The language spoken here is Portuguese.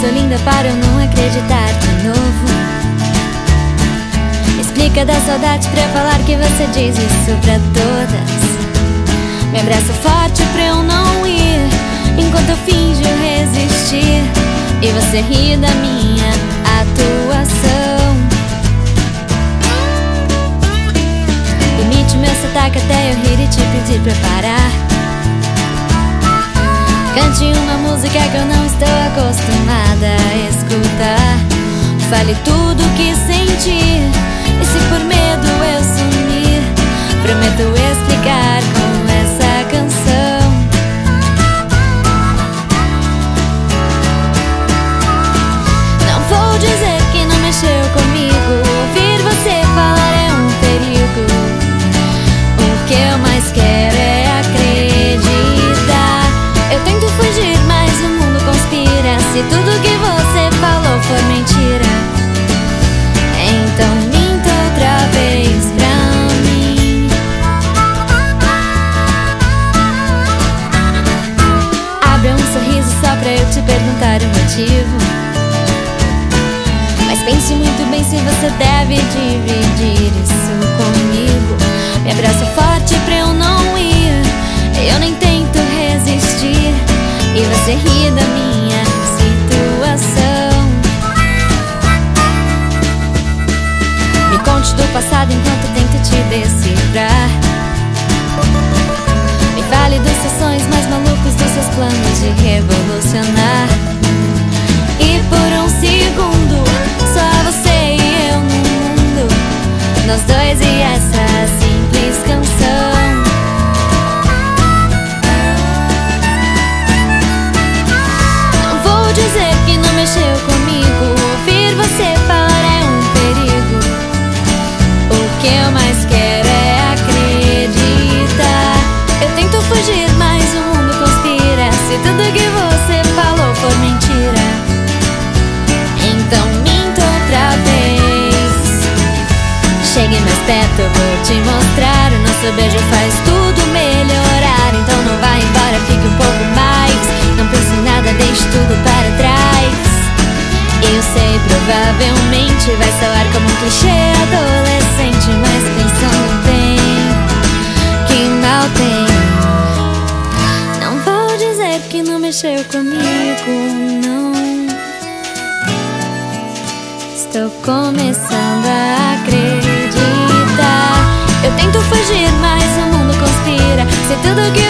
sou linda para eu não acreditar de novo. Explica da saudade pra falar que você diz isso pra todas. Me abraça forte pra eu não ir, enquanto eu finjo resistir. E você ri da minha atuação. Limite meu sotaque até eu rir e te pedir pra parar. Cante uma música que eu não estou acostumada. Fale tudo que sentir. E se por perguntar o motivo. Mas pense muito bem se você deve dividir isso comigo. Me abraça forte pra eu não ir. Eu nem tento resistir. E você ri da minha do passado enquanto tento te decifrar. Me fale dos sonhos mais malucos, dos seus Chegue mais perto, eu vou te mostrar. O nosso beijo faz tudo melhorar. Então não vá embora, fique um pouco mais. Não pense em nada, deixe tudo para trás. Eu sei, provavelmente vai soar como um clichê adolescente Mas pensando bem, que mal tem Não vou dizer que não mexeu comigo, não Estou começando a tento fugir, mas o mundo conspira. Se tudo que